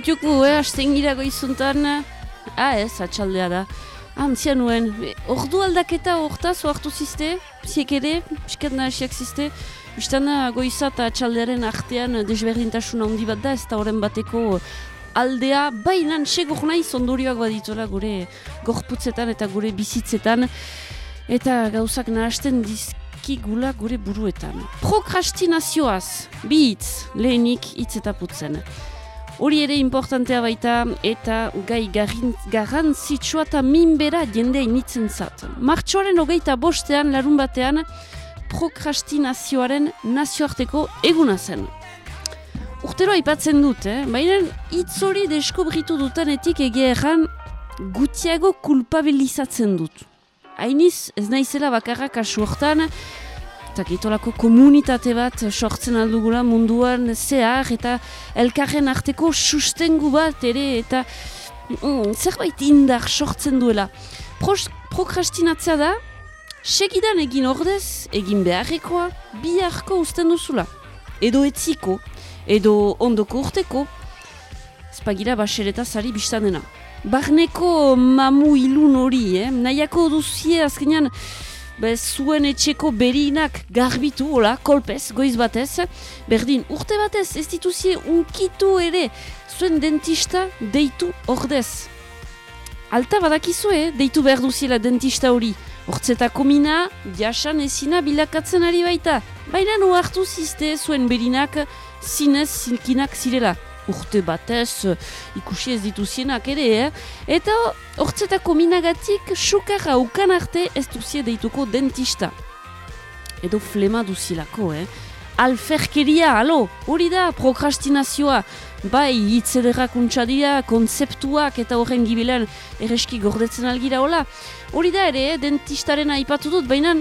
Txuku txuku, eh, hasten gira goizuntan. Ah ez, atxaldea da. Ah, antzia nuen. E, Ordu aldaketa hortaz, oartu ziste, ziek ere, piskat nahasiak ziste. Bistan goiza eta atxaldearen artean desberdintasun handi bat da, ez da horren bateko aldea, bainan segur nahi zondurioak badituela gure gorputzetan eta gure bizitzetan. Eta gauzak nahasten dizkigula gure buruetan. Prokrastinazioaz, bi hitz, lehenik hitz eta putzen. Hori ere importantea baita eta gai garrantzitsua eta minbera jendea initzen zat. Martxoaren hogeita bostean larun batean prokrastinazioaren nazioarteko eguna zen. Urtero aipatzen dut, eh? baina hitz hori deskobritu dutanetik egia erran gutiago kulpabilizatzen dut. Hainiz, ez naizela bakarra kasu hortan, eta kitolako komunitate bat sortzen aldugula munduan zehar, eta elkarren arteko sustengu bat ere, eta mm, zerbait indar sortzen duela. Pros, prokrastinatzea da, segidan egin ordez, egin beharrekoa, biharko usten duzula. Edo etziko, edo ondoko urteko, espagira basereta zari biztanena. Barneko mamu ilun hori, eh? nahiako duzie azkenean be, zuen etxeko berinak garbitu, hola, kolpez, goiz batez, berdin, urte batez, ez dituzie unkitu ere, zuen dentista deitu ordez. Alta badakizue, deitu behar duziela dentista hori. Hortzetako mina, jasan ezina bilakatzen ari baita. Baina nu hartu zizte zuen berinak zinez zinkinak zirela. Urte batez ikusi ez dituzienak ere, eh? Eta hortzetako minagatik sukarra ukan arte ez duzie deituko dentista. Edo flema duzilako, eh? Alferkeria, alo, hori da, prokrastinazioa. Bai, hitz ederrak untsa dira, konzeptuak eta horren gibilean erreski gordetzen algira, hola. Hori da ere, eh, dentistaren aipatu dut, baina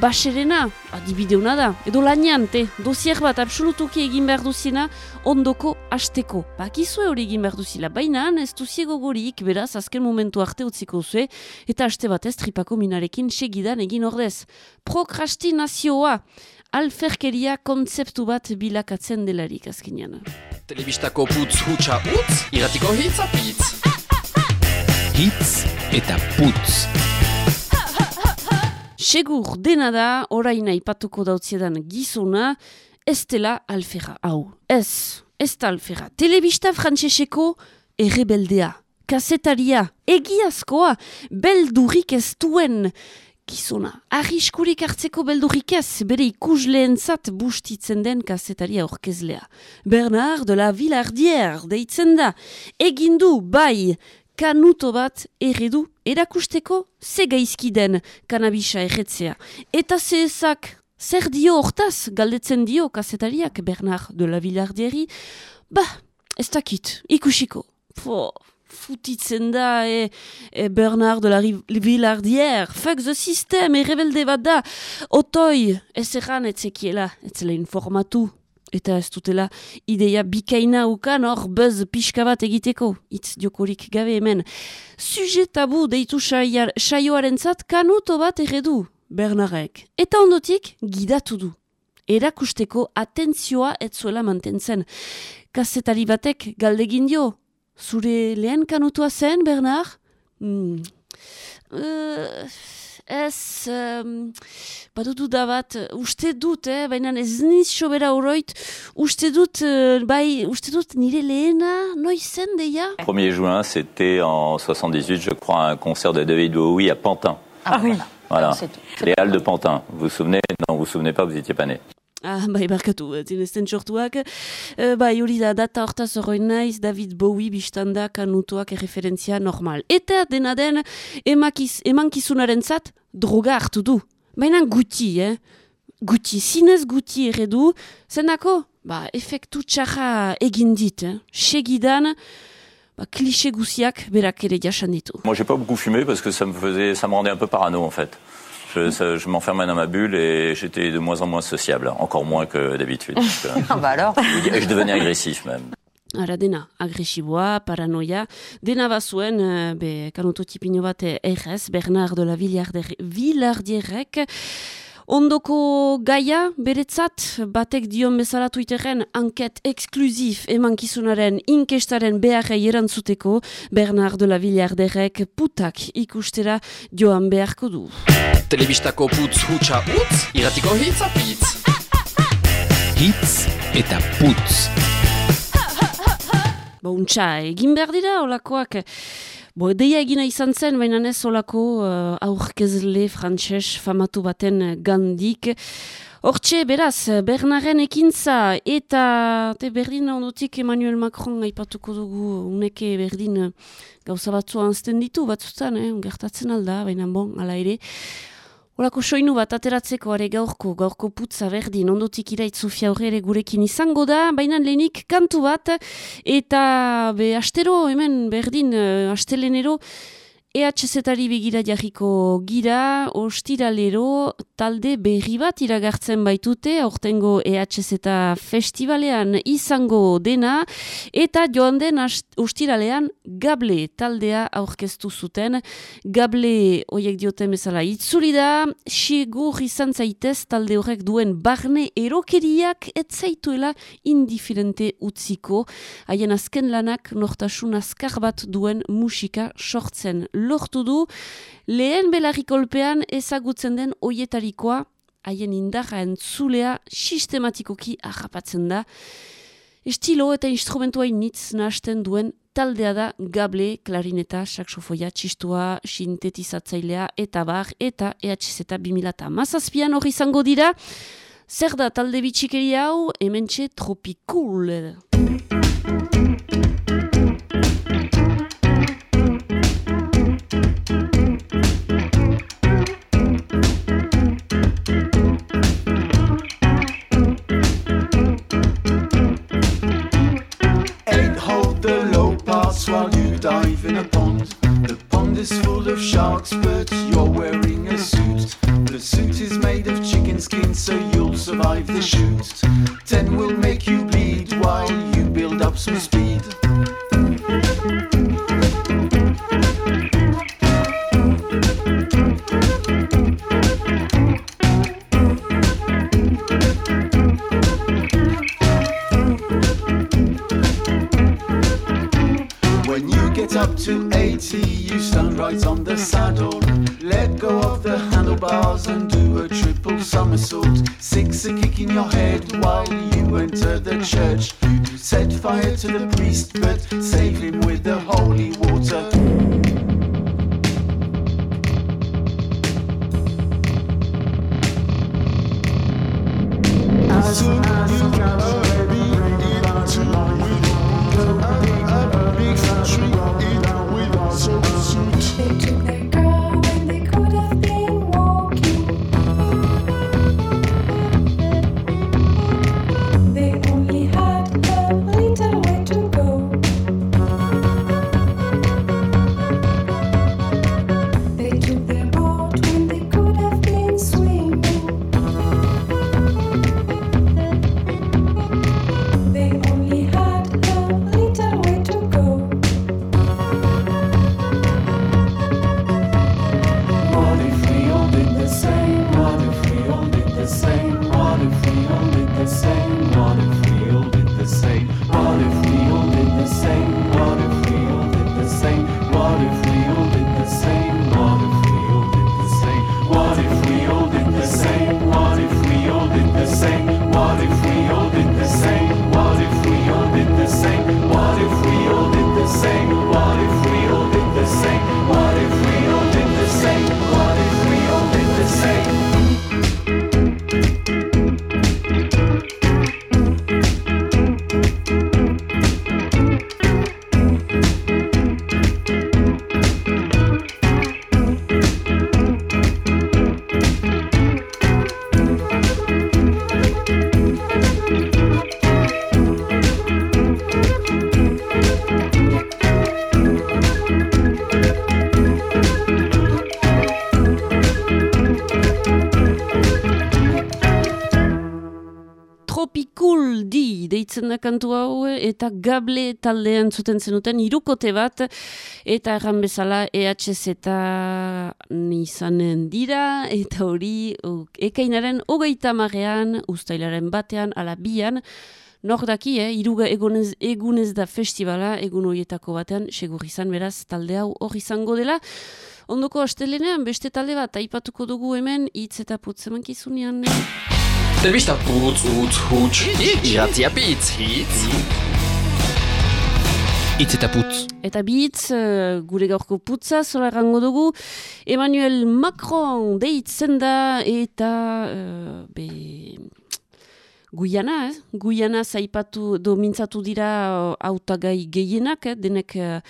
baserena, adibideuna da, edo lanian, te, dosier bat absolutuki egin behar duziena, ondoko asteko. Bakizue hori egin behar duzila, baina ez duzie gogorik, beraz, azken momentu arte utziko zue, eta aste batez tripako minarekin segidan egin ordez. Prokrastinazioa, alferkeria kontzeptu bat bilakatzen delarik azkenean. Telebistako putz hutsa utz, iratiko hitz apitz. Hitz eta putz. Segur dena da, orain aipatuko dautziedan gizona, ez dela alfera, hau. Ez, ez da alfera. Telebista frantseseko errebeldea, kasetaria, egiazkoa, beldurik ez duen gizona. Arriskurik hartzeko beldurik ez, bere ikusleentzat bustitzen den kasetaria orkezlea. Bernard de la Villardière deitzen da, egindu bai, kanuto bat erredu erakusteko ze gaizki den kanabisa erretzea. Eta ze ezak zer dio hortaz galdetzen dio kazetariak Bernard de la Villardieri, ba, ez dakit, ikusiko. Po, futitzen da e, e Bernard de la Villardière, fuck the system, errebelde bat da, otoi, ez erran etzekiela, etzela informatu, eta ez dutela ideia bikaina ukan hor buzz pixka bat egiteko, hitz jokorik gabe hemen. Suje tabu deitu saioaren zat kanuto bat erredu, Bernarek. Eta ondotik, gidatu du. Erakusteko atentzioa ez zuela mantentzen. Kazetari batek galdegin dio, zure lehen kanutua zen, Bernard? Hmm. Uh, ez, um, badutu da bat, uste dut, eh, baina ez niz sobera oroit, uste dut, eh, bai, uste dut nire lehena, noiz zen deia? 1er juin, c'était en 78, je crois, un concert de David Bowie à Pantin. Ah, oui. Voilà, C'est tout. les Halles de Pantin. Vous vous souvenez? Non, vous vous souvenez pas, vous étiez pas né. Ah, bai, barkatu, zinezten sortuak. Eh, bai, hori da, data hortaz horrein naiz, David Bowie biztanda kanutuak erreferentzia normal. Eta dena den, emakiz, emankizunaren zat, droga hartu du. Baina guti, eh? Guti, zinez guti erredu, zenako, ba, efektu txarra egin dit, eh? Segidan, ba, klixe guziak berak ere jasan ditu. Moi, j'ai pas beaucoup fumé parce que ça me faisait, ça me rendait un peu parano en fait. Je, je m'enfermais dans ma bulle et j'étais de moins en moins sociable, encore moins que d'habitude. Euh, Ah bah alors je devenais agressif même. Ara dena, agresiboa, paranoia, dena bazuen, eh, be, kanototipino bat eh, errez, Bernard de la Villardier- Villardierrek, Ondoko gaia, beretzat, batek dion bezala Twitteren anket eksklusif emankizunaren inkestaren beharrei erantzuteko Bernard de la Villarderrek putak ikustera joan beharko du. Telebistako putz hutsa utz, iratiko hitz apitz. Hitz eta putz. Ba, untxa, egin behar dira, olakoak. Bo, deia egina izan zen, baina ez olako uh, aurkezle frantses famatu baten gandik. Hortxe, beraz, Bernaren ekintza eta te berdin ondotik Emmanuel Macron aipatuko dugu uneke berdin gauza batzu anzten ditu batzutan, eh, gertatzen alda, baina bon, ala ere. Olako soinu bat ateratzeko are gaurko, gaurko putza berdin, ondotik irait Sofia ere gurekin izango da, baina lehenik kantu bat, eta be, astero, hemen berdin, uh, astelenero, EHZ-ari begira jarriko gira, ostiralero talde berri bat iragartzen baitute, aurtengo EHZ festivalean izango dena, eta joan den ostiralean gable taldea aurkeztu zuten. Gable, oiek dioten bezala, itzuri da, sigur izan zaitez talde horrek duen barne erokeriak etzaituela indiferente utziko, haien azken lanak nortasun azkar bat duen musika sortzen lortu du, lehen belarrikolpean ezagutzen den oietarikoa, haien indarra entzulea sistematikoki ahapatzen da. Estilo eta instrumentua initz nahasten duen taldea da gable, klarineta, saksofoia, txistua, sintetizatzailea, eta bar, eta EHZ eta 2000 eta mazazpian hori izango dira. Zer da talde bitxikeri hau, hementxe tropikul. Is full of sharks, but you're wearing a suit. The suit is made of chicken skin, so you'll survive the shoot. Ten will make you bleed while you build up some speed. To 80, you stand right on the saddle. Let go of the handlebars and do a triple somersault. Six a kick in your head while you enter the church. You set fire to the priest, but save him with the holy water. As, as you kantu hau, eta gable taldean zuten zenuten irukote bat, eta erran bezala EHZ eta nizanen dira, eta hori uh, ekainaren hogeita marrean, ustailaren batean, ala bian, Nor daki, eh, iruga egunez, egunez da festivala, egun horietako batean, segur izan beraz, talde hau hor izango dela. Ondoko astelenean, beste talde bat, aipatuko dugu hemen, hitz eta putz eman kizunean. Telebista putz, utz, huts, iratia pitz, hitz. Itz eta putz. Eta bitz, gure gaurko putza, zola errango dugu, Emmanuel Macron deitzen da, eta, uh, be, Guiana, eh? Guiana zaipatu domintzatu dira uh, autagai gehienak, eh? denek uh,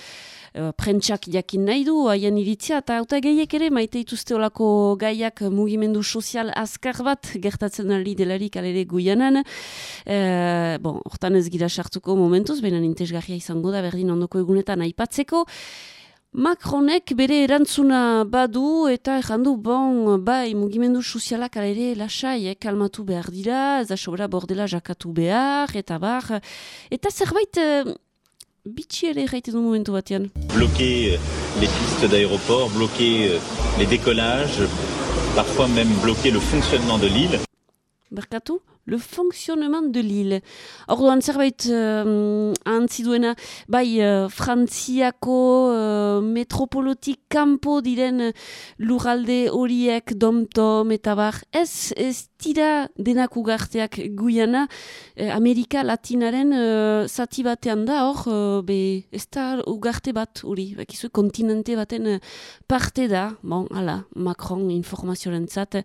uh, prentsak jakin nahi du, haien iritzia, eta autagaiek ere maite ituzte olako gaiak mugimendu sozial azkar bat gertatzen ari delarik alere Guianan. Uh, bon, hortan ez gira sartuko momentuz, baina intezgarria izango da berdin ondoko egunetan aipatzeko. Macronek bere erantzuna badu eta errandu bon, bai, mugimendu sozialak ere lasai, eh, kalmatu behar dira, ez da sobra bordela jakatu behar, eta bar, eta zerbait eh, bitxi ere erraite du momentu batean. bloquer euh, les pistes d'aéroport, bloquer euh, les décollages, parfois même bloquer le fonctionnement de l'île. Berkatu, le fonctionnement de l'île. Orduan zerbait um, antzi duena, bai uh, Frantziako uh, metropolotik kanpo diren lurralde horiek domtom eta bar, ez, ez dira denak ugarteak guiana, eh, Amerika Latinaren uh, zati batean da hor, be, ez da ugarte bat hori, bakizu kontinente baten uh, parte da, bon, ala, Macron informazioaren zat,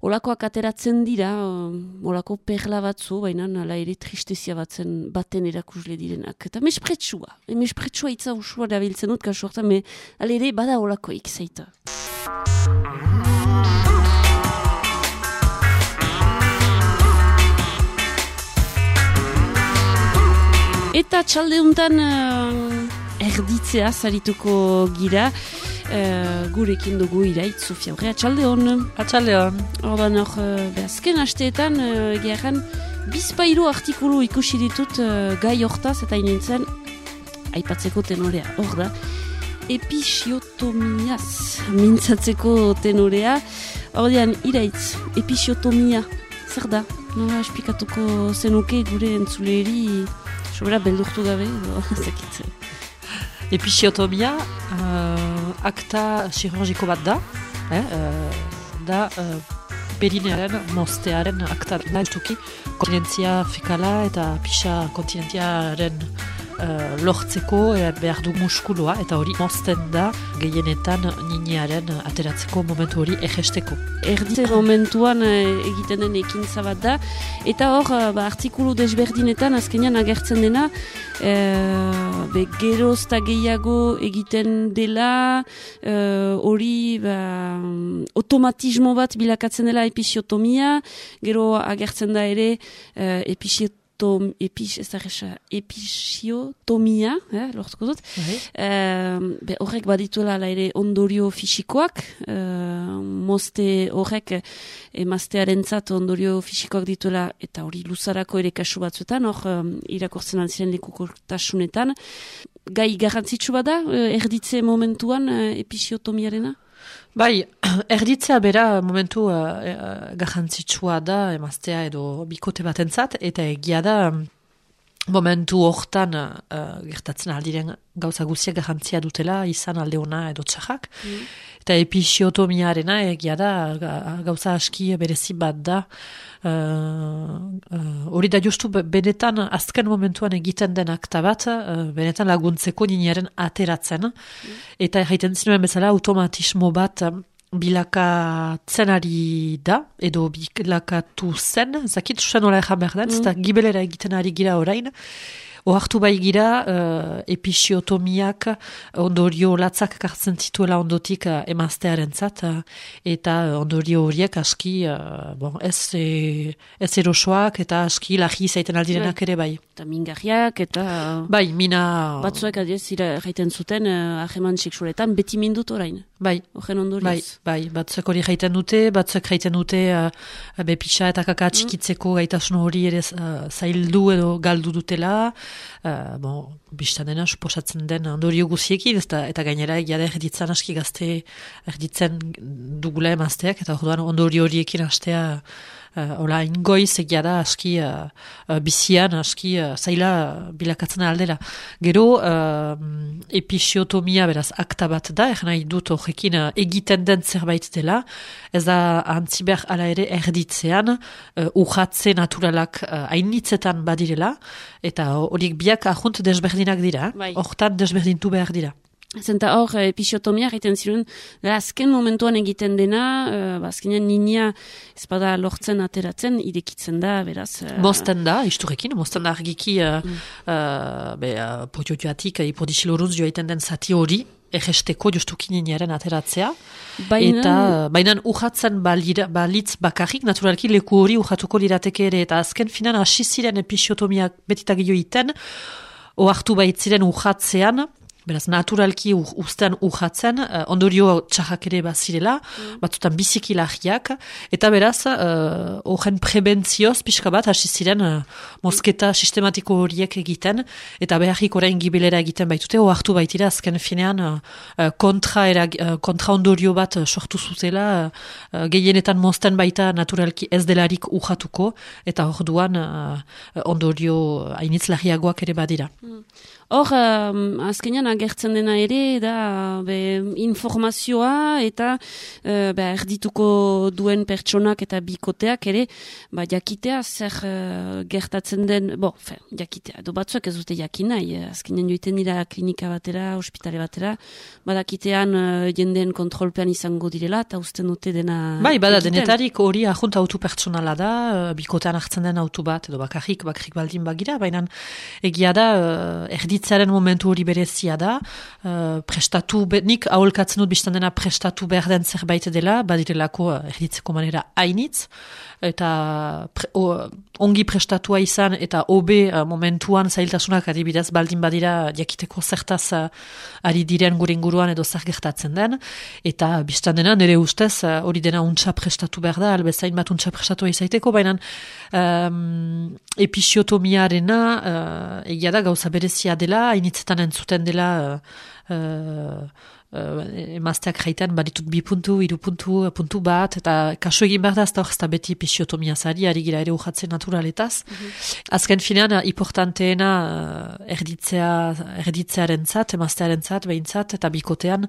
olakoak ateratzen dira, uh, olako perla batzu, baina ala ere tristezia batzen baten erakusle direnak. Eta mespretsua, e, mespretsua itza usua da biltzen dut, kasu hortan, me, ala ere bada olakoik zaita. Eta txalde untan uh, erditzea zarituko gira, uh, gurekin dugu iraitz, Sofia Horrea, txalde hon. Atxalde hon. Ordan hor, uh, azken asteetan, uh, gehan, bizpairu artikulu ikusi ditut uh, gai hortaz eta inintzen, aipatzeko tenorea, hor da, episiotomiaz, mintzatzeko tenorea, ordean, iraitz, episiotomia, zer da? Nola esplikatuko zenuke gure entzuleri, sobera beldurtu gabe, edo, zekit. Episiotomia, uh, akta chirurgiko bat da, eh, uh, da uh, perinearen, mostearen akta da, estuki, kontinentzia fekala eta pixa kontinentziaren uh, lortzeko eh, behar du muskuloa, eta hori mozten da gehienetan ninearen ateratzeko momentu hori egesteko. Erditze momentuan eh, egiten den ekintza bat da, eta hor, ba, artikulu desberdinetan azkenean agertzen dena, eh, be, geroz eta gehiago egiten dela, hori ba, automatismo bat bilakatzen dela episiotomia, gero agertzen da ere eh, episiotomia tom, epis, ez da resa, episiotomia, eh, lortuko dut. Eh, be, horrek badituela ere ondorio fisikoak, eh, moste horrek emaztearen zat ondorio fisikoak dituela, eta hori luzarako ere kasu batzuetan, hor um, irakortzen alziren lekukortasunetan. Gai garrantzitsu bada, eh, erditze momentuan eh, episiotomiarena? Bai, erditzea bera momentu uh, garrantzitsua da emaztea edo bikote batentzat eta egia da mm, momentu hortan uh, gertatzen aldiren gauza guztiak garrantzia dutela izan alde ona edo txarrak. Eta episiotomiarena egia da ga- gauza aski berezi bat da. Uh, uh, da justu be- benetan azken momentuan egiten den akta bat, uh, benetan laguntzeko ninearen ateratzen. Eta erraiten zinuen bezala automatismo bat bilakatzen ari da, edo bilakatu zen, zakit usan nola erran behar den, eta gibelera egiten ari gira orain. Ohartu bai gira, uh, episiotomiak ondorio latzak kartzen zituela ondotik uh, emaztearen zat, uh, eta ondorio horiek aski, uh, bon, ez, e, ez erosoak eta aski lahi zaiten aldirenak ere bai. Eta mingarriak, eta... Bai, mina... Batzuek adiez, ira jaiten zuten, uh, aheman seksualetan, beti mindut orain. Bai, Ogen ondorioz. bai, bai, batzuek hori jaiten dute, batzuek jaiten dute uh, be pisa eta kaka txikitzeko gaitasun hori ere uh, zaildu edo galdu dutela, uh, bon, biztan dena, suposatzen den ondorio guziekin, eta, eta gainera da erditzen aski gazte, erditzen dugula emazteak, eta orduan ondorio horiekin astea uh, ola ingoiz egia da aski uh, uh, bizian aski uh, zaila bilakatzen aldera. Gero uh, episiotomia beraz akta bat da, er nahi dut horrekin uh, egiten den zerbait dela, ez da antziber ala ere erditzean uh, urratze naturalak uh, hainitzetan badirela, eta horiek biak ahunt desberdinak dira, Bai. hortan desberdintu behar dira. Zenta hor, eh, episiotomia egiten ziren, da azken momentuan egiten dena, uh, azkenean ninia ezpada lortzen ateratzen, irekitzen da, beraz... Uh, Mozten da, isturekin, mozten da argiki uh, uh, be, uh, potiotuatik uh, ipodixiloruz joaiten den zati hori, erresteko justukin niaren ateratzea. Baina- Eta, bainan uhatzen balira, balitz bakarrik, naturalki leku hori uhatuko lirateke ere, eta azken finan hasi ziren episiotomiak betitak joiten, ohartu baitziren uhatzean, Beraz, naturalki u- uzten uhatzen, uh, ondorio txarrak ere bazirela, batzutan biziki lahiak, eta beraz, uh, horren prebentzioz pixka bat, hasi ziren uh, mosketa sistematiko horiek egiten, eta beharrik orain gibelera egiten baitute, ohartu baitira azken finean uh, uh, kontra, erag, uh, kontra ondorio bat uh, sortu zutela, uh, gehienetan mozten baita naturalki ez delarik uhatuko, eta orduan uh, ondorio hainitz lahiagoak ere badira. Hor, um, azkenean agertzen dena ere, da be, informazioa eta uh, be, erdituko duen pertsonak eta bikoteak ere, ba, jakitea zer uh, gertatzen den, bo, fe, jakitea, edo batzuak ez dute jakin nahi, eh, azkenean joiten dira klinika batera, ospitale batera, badakitean uh, jendeen kontrolpean izango direla, eta usten dute dena... Bai, bada, egiten. denetarik hori ahunt autu pertsonala da, eh, bikotean hartzen den autu bat, edo bakarrik, bakarrik baldin bagira, baina egia da, uh, erditzaren momentu hori berezia da, uh, prestatu, nik aholkatzen dut biztan dena prestatu behar den zerbait dela, badirelako uh, erditzeko manera hainitz, eta pre, o, ongi prestatua izan, eta hobe uh, momentuan zailtasunak adibidez baldin badira jakiteko zertaz uh, ari diren gure inguruan edo zer gertatzen den, eta biztan dena nire ustez uh, hori dena untsa prestatu behar da, albezain bat untsa prestatua izaiteko, baina um, episiotomiarena uh, egia da gauza berezia dela, hainitzetan entzuten dela uh, uh, emazteak jaiten baditut bi puntu, hiru puntu, puntu bat, eta kaso egin behar da, ez da hor beti episiotomia zari, ari gira ere urratzen naturaletaz. Azken finean, uh, importanteena uh, erditzea, erditzearen zat, emaztearen zat, behintzat, eta bikotean,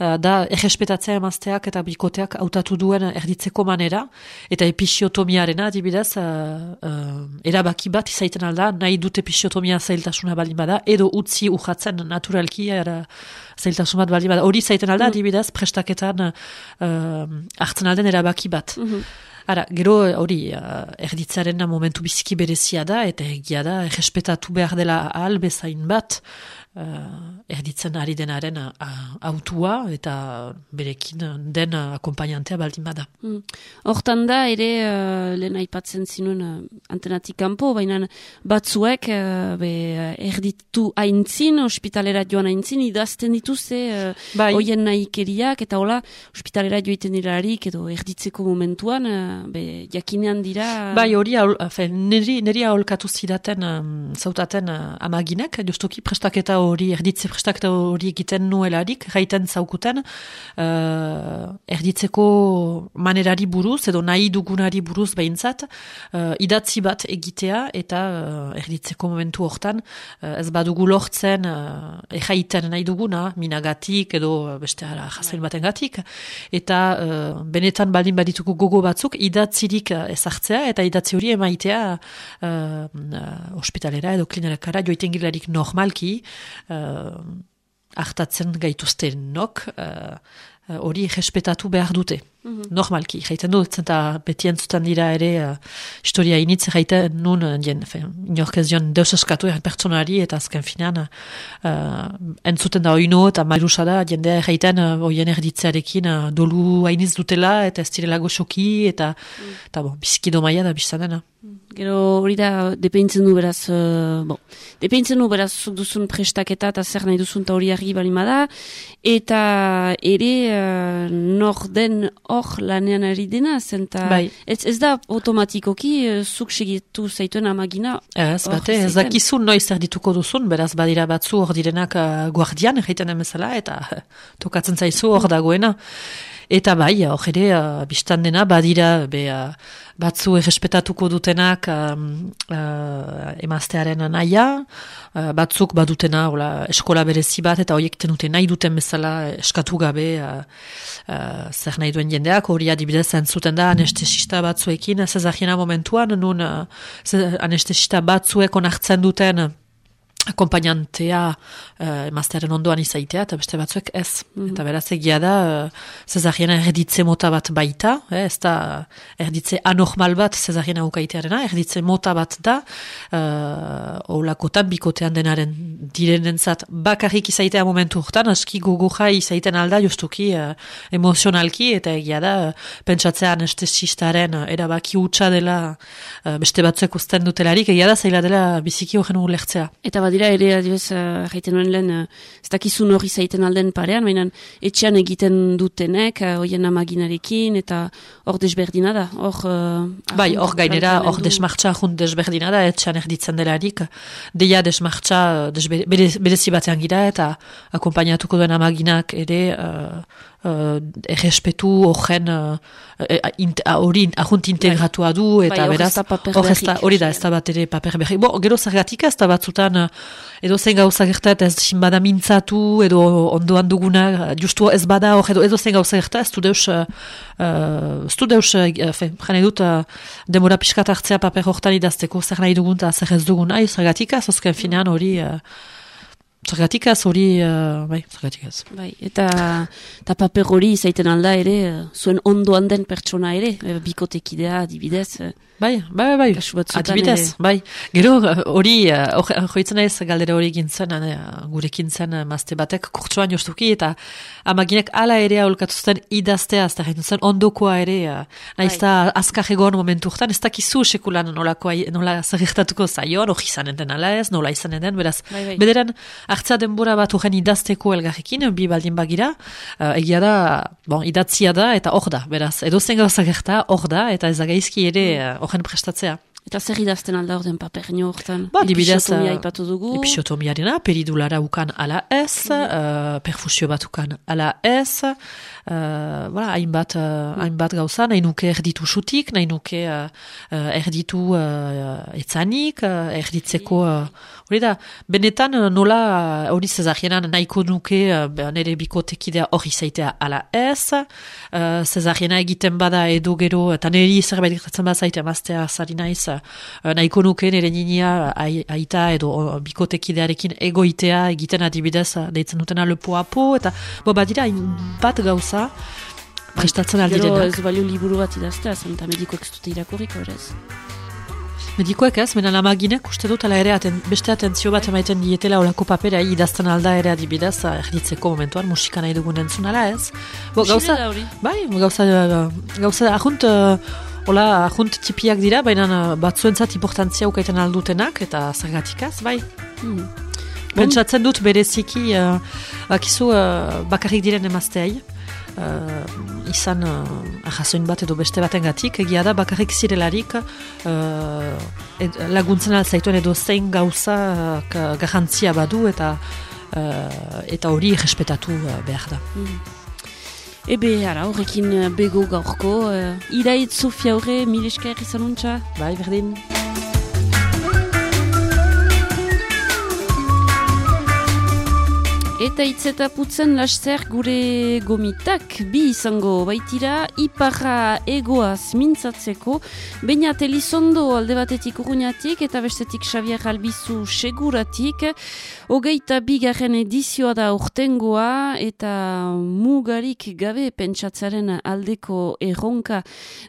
uh, da errespetatzea emazteak eta bikoteak hautatu duen erditzeko manera, eta episiotomiarena, adibidez, uh, uh, erabaki bat izaiten alda, nahi dut episiotomia zailtasuna baldin bada, edo utzi urratzen naturalki, era, zailtasun bat baldin bada. Hori zaiten alda, adibidez, prestaketan uh, hartzen alden erabaki bat. Ara, gero hori uh, erditzaren momentu biziki berezia da, eta egia da, errespetatu behar dela ahal bezain bat, uh, erditzen ari denaren uh, autua eta berekin den uh, akompainantea baldin bada. Mm. Hortan da, ere, uh, lehen aipatzen zinuen uh, antenatik kanpo, baina batzuek uh, be, erditu aintzin, ospitalera joan aintzin, idazten dituzte uh, Bai. hoien nahikeriak, eta hola, ospitalera joiten dirarik, edo erditzeko momentuan, uh, be, jakinean dira... Bai, hori, niri, niri aholkatu zidaten um, zautaten uh, amaginek, justuki prestaketa hori, erditze prestaketa hori egiten nuelarik, gaiten zaukuten, uh, erditzeko manerari buruz, edo nahi dugunari buruz behintzat, uh, idatzi bat egitea, eta uh, erditzeko momentu hortan, uh, ez badugu lortzen, uh, erraiten nahi duguna, minagatik, edo beste ara, jazain baten gatik, eta uh, benetan baldin badituko gogo batzuk, idatzirik ezartzea, eta idatzi hori emaitea uh, uh, ospitalera edo klinikara joiten gilarik normalki, uh, hartatzen gaituztenok, uh, eh, hori respetatu behar dute. Normalki, jaiten dut, eta beti entzuten dira ere uh, historia initz jaiten nun, uh, jen, fe, inork ez dion deus eskatu erren pertsonari, eta azken finean uh, entzuten da oino, eta mairusa da, jendea jaiten uh, oien erditzearekin uh, dolu hainiz dutela, eta ez direla goxoki, eta, eta bon, bizkido maia da biztan dena. Gero hori da, depeintzen du beraz, uh, bon, depeintzen du beraz zuk duzun prestaketa eta zer nahi duzun ta hori argi balima da, eta ere uh, nor den hor lanean ari dena, zenta Bai. ez, ez da automatikoki uh, zuk segitu zaituen amagina. Ez, bate, ez dakizu noiz erdituko duzun, beraz badira batzu hor direnak uh, guardian egiten emezela, eta tokatzen zaizu hor dagoena. Eta bai, hor ere, uh, biztan dena, badira, be, uh, batzu errespetatuko dutenak um, uh, emaztearen naia, uh, batzuk badutena hola, eskola berezi bat, eta horiek tenute nahi duten bezala eskatu gabe uh, uh, zer nahi duen jendeak, hori adibidez entzuten da anestesista batzuekin, zezagiena momentuan, nun uh, anestesista batzuek onartzen duten akompainantea uh, emaztearen ondoan izaitea, eta beste batzuek ez. Eta beraz egia da, uh, zezariena erditze mota bat baita, eh, ez da erditze anormal bat zezariena ukaitearena, erditze mota bat da, uh, olakotan bikotean denaren direnentzat bakarrik izaitea momentu urtan, aski gugurra izaiten alda justuki uh, emozionalki, eta egia da, uh, pentsatzea anestesistaren uh, erabaki hutsa dela uh, beste batzuek usten dutelarik, egia da zaila dela biziki horren ulertzea. Eta badira ere, adibez, uh, jaiten nuen lehen, uh, ez dakizun hori zaiten alden parean, baina etxean egiten dutenek, uh, hoien amaginarekin, eta hor desberdina da, hor... Uh, Bai, hor gainera, hor desmartxa junt desberdina da, etxan erditzen delarik, deia desmartxa desbe- bere- berezi batean gira, eta akompainatuko duen amaginak ere, uh, uh, errespetu horren uh, eh, int- ah, hori ahunt integratua du, eta Bai, beraz, da paper hor ez da, berrik. hori da, ez da bat ere paper berri. Bo, gero zergatik ez da batzutan, uh, edo zen gauza gertat ez bada mintzatu, edo ondoan duguna, uh, justu ez bada hor, edo, edo zen gauza gertat, ez du deus, uh, uh, ez du deus, uh, fe, jane dut, uh, demora pixkat hartzea paper hortan idazteko, zer nahi dugun, eta zer ez dugun, ai, zergatik ez, azken finean hori, uh, zergatik ez hori, uh, bai, zergatik ez. Bai, eta, eta paper hori zaiten alda ere, uh, zuen ondoan den pertsona ere, uh, bikotekidea, adibidez. uh, Bai, bai, bai, batzutan adibidez, ere. bai. Gero uh, hori, uh, hor- joitzen naiz galdera hori gintzen, uh, gurekin zen uh, mazte batek kurtsuan jostuki, eta amaginek ala ere aholkatuzten idaztea, ez da zen ondokoa ere, uh, naiz da azkar egon momentu urtan, ez dakizu sekulan nolakoa, nola zerrektatuko zaion, hori izanen den ala ez, nola izanen den, beraz, Bai, bai. bederen hartza denbora bat horren idazteko elgarrekin, bi baldin bagira, uh, egia da, bon, idatzia da, eta hor da, beraz, edo zen gauza gerta, hor da, eta ez gaizki ere horren prestatzea. Eta zer idazten alda orden paperino hortan? Ba, adibidez, Episiotomia uh, aipatu dugu. Episiotomiarena, peridulara ukan ala ez, uh, perfusio bat ukan ala ez, uh, voilà, hainbat, uh, hainbat gauza, nahi nuke erditu sutik, nahi nuke uh, erditu uh, etzanik, uh, erditzeko, uh, hori da, benetan uh, nola uh, hori zezarienan nahiko nuke be- nire bikotekidea hori zaitea ala ez, uh, zezariena egiten bada edo gero, eta niri zerbait gertatzen bat zaite, maztea zari naiz, uh, nahiko nuke nire ninia ai- aita edo uh, bikotekidearekin egoitea egiten adibidez deitzen dutena lepoapo, eta bo badira bat gauza prestatzen Gero aldirenak. ez balio liburu bat idaztea, zenta medikoek ez dute irakurriko ere ez. Medikoek ez, mena lamaginek uste dut ala ere aten, beste atentzio bat emaiten dietela olako papera idazten alda ere adibidez erditzeko momentuan musika nahi dugun entzun ala ez. Bo, gauza, Posible da hori. bai, gauza, gauza ahunt, uh, hola, ahunt tipiak dira, baina uh, batzuentzat importantzia ukaiten aldutenak, eta zergatik ez, bai. Hmm. Pentsatzen dut bereziki, uh, bakizu uh, bakarrik diren emazteai, uh, izan uh, ahazoin bat edo beste baten gatik, egia da bakarrik zirelarik uh, ed, laguntzen alzaituen edo zein gauza uh, garantzia badu eta uh, eta hori respetatu uh, behar da. Ebe, ara, horrekin eh, bego gaurko. Uh, Iraitz Sofia horre, mil esker izan untxa. Bai, berdin. Eta itzeta putzen laster gure gomitak. Bi izango baitira iparra egoaz mintzatzeko baina Elizondo alde batetik urruñatik eta bestetik Xavier Albizu seguratik Hogeita bigarren edizioa da urtengoa eta mugarik gabe pentsatzaren aldeko erronka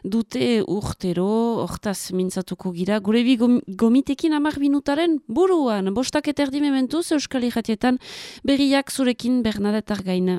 dute urtero, hortaz mintzatuko gira. Gure bi gom- gomitekin amar minutaren buruan, bostak eta erdi mementuz Euskal Iratietan berriak zurekin Bernadette Argaina.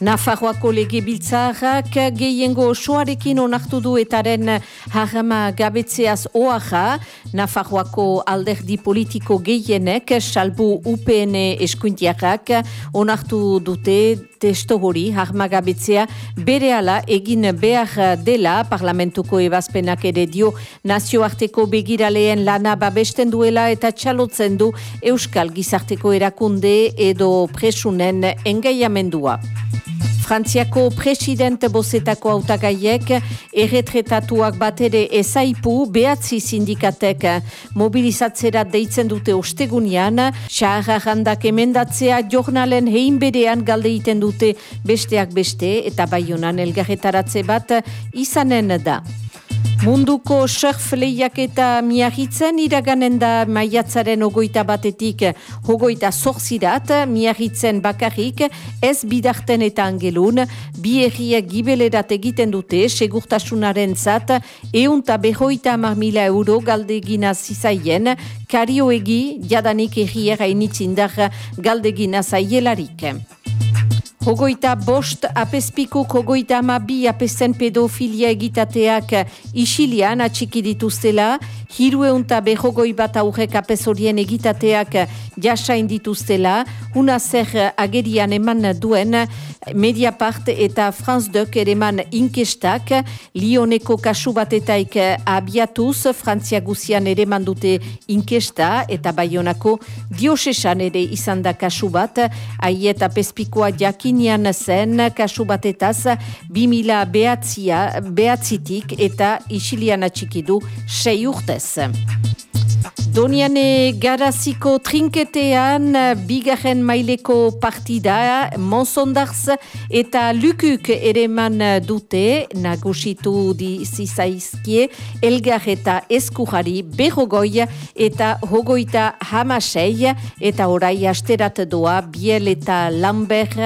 Nafarroako lege biltzarrak gehiengo osoarekin onartu du etaren harrama gabetzeaz oaxa. Nafarroako alderdi politiko gehienek, salbu UPN eskuintiarrak, onartu dute testo hori harrama gabetzea bere egin behar dela parlamentuko ebazpenak ere dio nazioarteko begiraleen lana babesten duela eta txalotzen du Euskal Gizarteko erakunde edo presunen engaiamendua. Frantziako president bozetako autagaiek erretretatuak batere ezaipu behatzi sindikatek mobilizatzera deitzen dute ostegunian, xaharrandak emendatzea jornalen hein berean galde egiten dute besteak beste eta baionan elgarretaratze bat izanen da. Munduko surf lehiak eta miagitzen iraganen da maiatzaren ogoita batetik hogoita zorzirat, miagitzen bakarrik ez bidarten eta angelun, bi erriak gibelerat egiten dute segurtasunaren zat, eunta behoita amar mila euro galdegina zizaien, karioegi jadanik erriera initzindar galdegina zaielarik. Hogoita bost apespikuk hogoita ama bi apesten pedofilia egitateak isilian atxiki dituztela, hiru eunta behogoi bat aurrek apezorien egitateak jasain dituztela, una zer agerian eman duen Mediapart eta France Dök ereman inkestak, Lioneko kasu batetaik abiatuz, Frantzia guzian ere dute inkesta eta Baionako diosesan ere izan da kasu bat, aiet apespikoa jakinian zen kasu batetaz 2000 behatzia, behatzitik eta isilian atxikidu sei urtez. Conversa. Doniane Garaziko trinketean bigarren maileko partida Monsondarz eta Lukuk ereman dute nagusitu di zizaizkie Elgar eta Eskuhari berrogoi eta hogoita hamasei eta orai asterat doa Biel eta Lambert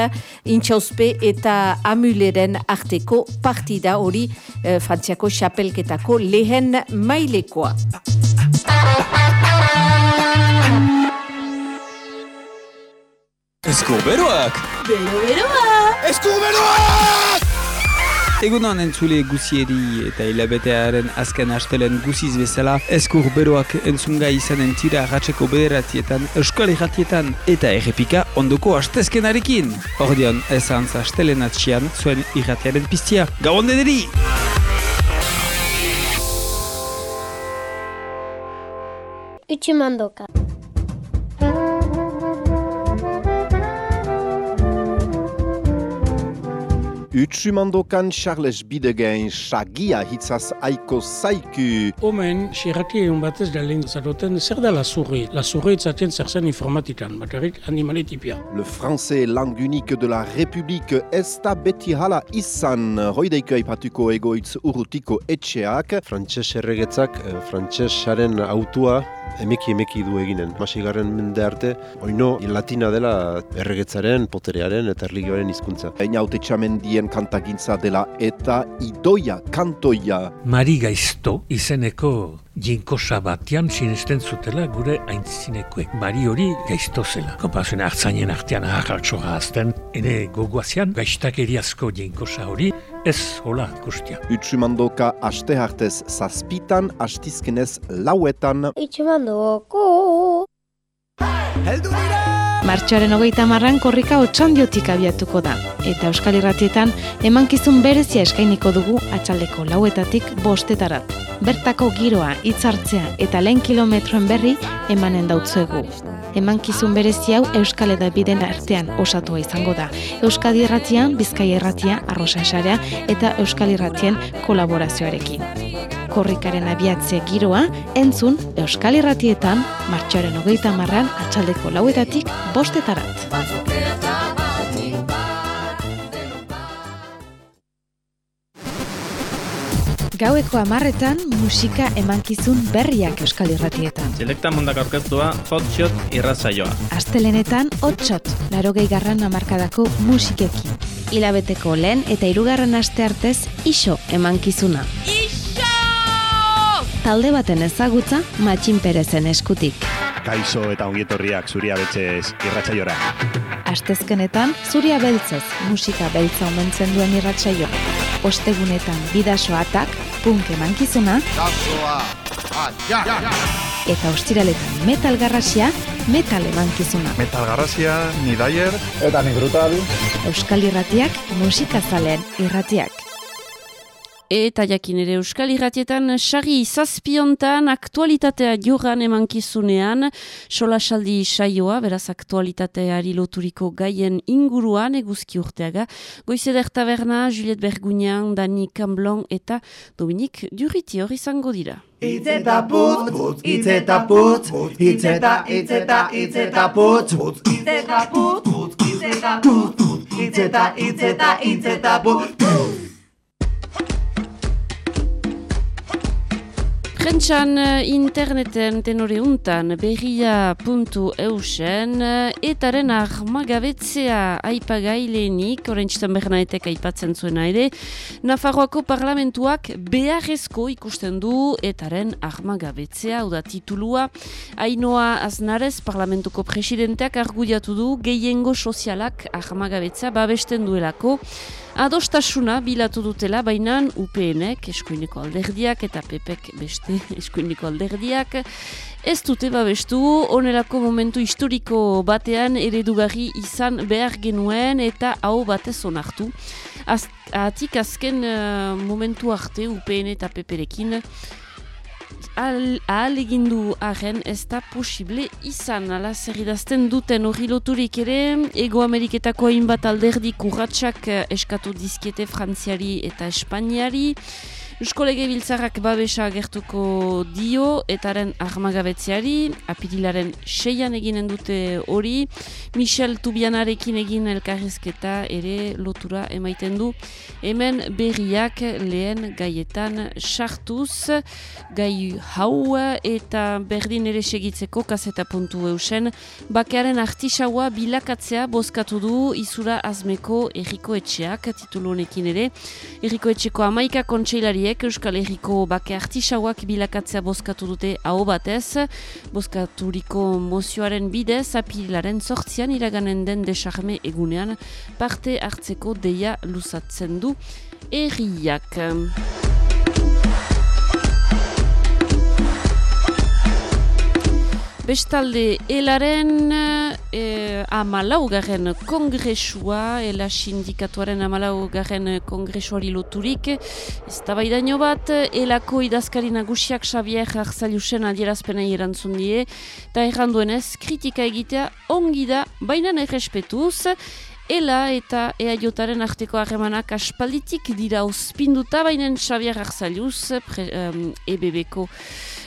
intxauspe eta Amuleren arteko partida hori eh, Frantziako xapelketako lehen mailekoa. Eskurberoak! Egunon entzule guzieri eta hilabetearen azken astelen guziz bezala eskurberoak entzunga izanen tira ratxeko bederatietan, euskal irratietan eta errepika ondoko astezkenarekin. Ordeon ezantz astelen atxian zuen irratiaren piztia. Gabon dederi! Utsumandoka. Utsumandokan Charles Bidegain sagia hitzaz aiko zaiku. Omen, xerrati egun batez da lehen zaroten, zer da lazurri? Lazurri etzaten zer zen informatikan, bakarrik animaletipia. Le français langue unique de la République ez da beti hala izan. Hoideiko aipatuko egoitz urrutiko etxeak. Frantses erregetzak, eh, frantsesaren autua emeki emeki du eginen. Masigarren mende arte, oino latina dela erregetzaren, poterearen eta erligioaren hizkuntza. Baina haute txamendien kantagintza dela eta idoia, kantoia. Mari gaizto izeneko jinkosa batean sinesten zutela gure aintzinekoek. Mari hori gaizto zela. Kompazuen hartzainen artean aharratxoa azten, ene gogoazian gaiztakeriazko jinkosa hori ez hola guztia. Utsumandoka aste hartez zazpitan, astizkenez lauetan. Utsumandoko. Martxoaren hogeita marran korrika otxandiotik abiatuko da. Eta Euskal Irratietan emankizun berezia eskainiko dugu atxaldeko lauetatik bostetarat. Bertako giroa, hitzartzea eta lehen kilometroen berri emanen dautzuegu. Emankizun berezi hau Euskal Edabiden artean osatua izango da. Euskadi Irratian, Bizkai Irratia, Arrosa Esarea eta Euskal Irratien kolaborazioarekin. Korrikaren abiatze giroa, entzun Euskal Irratietan, martxoaren hogeita marran atxaldeko lauetatik bostetarat. Gaueko amarretan musika emankizun berriak euskal irratietan. Selekta mundak aurkeztua hotshot irratzaioa. Astelenetan hotshot, laro garran amarkadako musikekin. Hilabeteko lehen eta hirugarren aste artez iso emankizuna. Iso! Talde baten ezagutza matxin perezen eskutik. Kaixo eta ongietorriak zuria betxez irratzaiora. Astezkenetan, zuria beltzez musika beltza omentzen duen irratsaio. Ostegunetan bidasoatak, punk emankizuna. Eta ostiraletan metal garrasia, metal emankizuna. Metal garrasia, ni daier. Eta ni brutal. Euskal irratiak, musikazalean irratiak. Eta jakin ere Euskal Irratietan sari zazpiontan aktualitatea joran emankizunean solasaldi saioa, beraz aktualitateari loturiko gaien inguruan eguzki urteaga. Goizeder taberna, Juliet Bergunian, Dani Camblon eta Dominik Duriti hori izango dira. Itzeta putz, putz, itzeta putz, itzeta, itzeta, itzeta putz, putz, itzeta putz, putz, itzeta putz, itzeta, itzeta, itzeta putz, Prentxan interneten tenore untan berria.eusen etaren armagabetzea aipagailenik, orentzitan bernaetek aipatzen zuena ere, Nafarroako parlamentuak beharrezko ikusten du etaren armagabetzea, hau da titulua, Ainoa Aznarez parlamentuko presidenteak argudiatu du gehiengo sozialak armagabetzea babesten duelako, Adostasuna bilatu dutela, baina UPNek, eskuineko alderdiak eta PPek beste eskuineko alderdiak, ez dute babestu, onelako momentu historiko batean eredugarri izan behar genuen eta hau batez onartu. Az, atik azken uh, momentu arte UPN eta PPrekin, ahal egindu arren ez da posible izan. Ala zerridazten duten hori loturik ere Ego Ameriketako hainbat alderdi kurratxak eh, eskatu dizkiete Frantziari eta Espainiari Euskolege biltzarrak babesa agertuko dio etaren armagabetzeari, apirilaren seian eginen dute hori, Michel Tubianarekin egin elkarrezketa ere lotura emaiten du, hemen berriak lehen gaietan sartuz, gai hau eta berdin ere segitzeko kaseta puntu eusen, bakearen artisaua bilakatzea bozkatu du izura azmeko erriko etxeak, titulu ere, erriko etxeko amaika kontseilari horiek Euskal Herriko bake artisauak bilakatzea bozkatu dute hau batez, bozkaturiko mozioaren bidez, apilaren sortzian iraganen den desarme egunean, parte hartzeko deia luzatzen du erriak. Bestalde, elaren e, amalaugarren kongresua, ela sindikatuaren amalaugarren kongresuari loturik, ez da bat, elako idazkari nagusiak Xavier Arzaliusen adierazpenei erantzun die, eta erranduenez, kritika egitea ongi da, baina errespetuz, Ela eta eaiotaren arteko harremanak aspalditik dira ospinduta, baina Xavier Arzalius, um, EBBko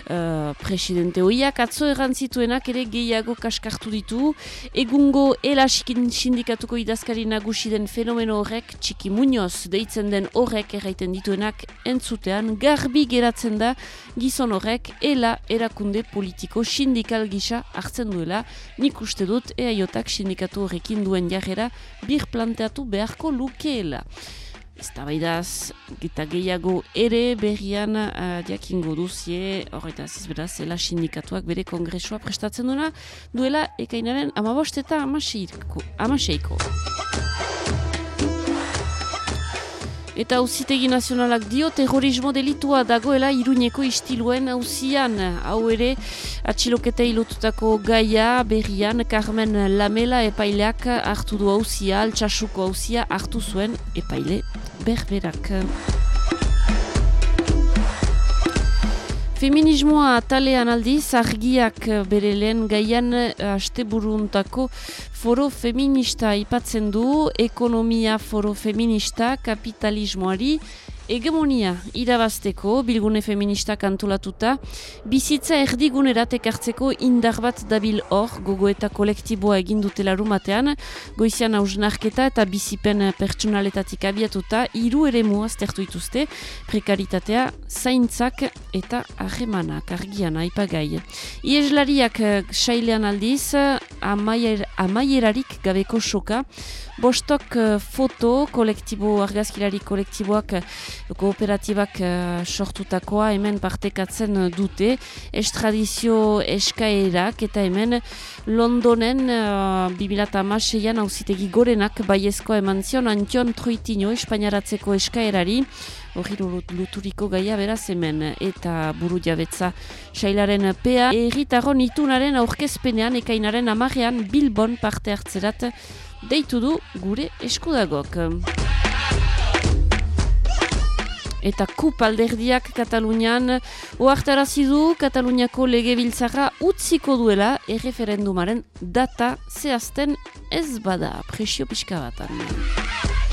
uh, presidente hoiak atzo errantzituenak ere gehiago kaskartu ditu. Egungo elaskin sindikatuko idazkari nagusi den fenomeno horrek, txiki muñoz deitzen den horrek erraiten dituenak entzutean, garbi geratzen da gizon horrek ela erakunde politiko sindikal gisa hartzen duela, nik uste dut eaiotak sindikatu horrekin duen jarrera bir planteatu beharko lukeela. Ez da baidaz, eta gehiago ere berrian uh, diakingo duzie, horreta zizberaz, zela sindikatuak bere kongresua prestatzen duena, duela ekainaren amabost eta amaseiko. Eta auzitegi nazionalak dio terrorismo delitua dagoela iruñeko istiluen hauzian. Hau ere, atxiloketa ilotutako gaia berrian Carmen Lamela epaileak hartu du hauzia, altxasuko hauzia hartu zuen epaile berberak. Feminismoa talean aldiz, argiak bere lehen gaian haste buruntako foro feminista ipatzen du, ekonomia foro feminista kapitalismoari Hegemonia irabazteko bilgune feminista kantolatuta, bizitza erdigunerat ekartzeko indar bat dabil hor gogo eta kolektiboa egin dutela rumatean, goizian hausnarketa eta bizipen pertsonaletatik abiatuta, hiru ere aztertu ituzte, prekaritatea, zaintzak eta ahemanak, argian, aipagai. Ieslariak sailean aldiz, amaier, amaierarik gabeko soka, Bostok uh, foto kolektibo, argazkilari kolektiboak kooperatibak uh, sortutakoa hemen partekatzen dute. Estradizio eskaerak eta hemen Londonen uh, 2006an hauzitegi gorenak baiezko eman zion Antion Troitino Espainiaratzeko eskaerari. Hori luturiko gaia beraz hemen. Eta buru jabetza sailaren pea erritaron itunaren aurkezpenean ekainaren amarean Bilbon parte hartzerat deitu du gure eskudagok. Eta kup alderdiak Katalunian oartarazi du Kataluniako lege biltzara utziko duela erreferendumaren data zehazten ez bada presio pixka batan.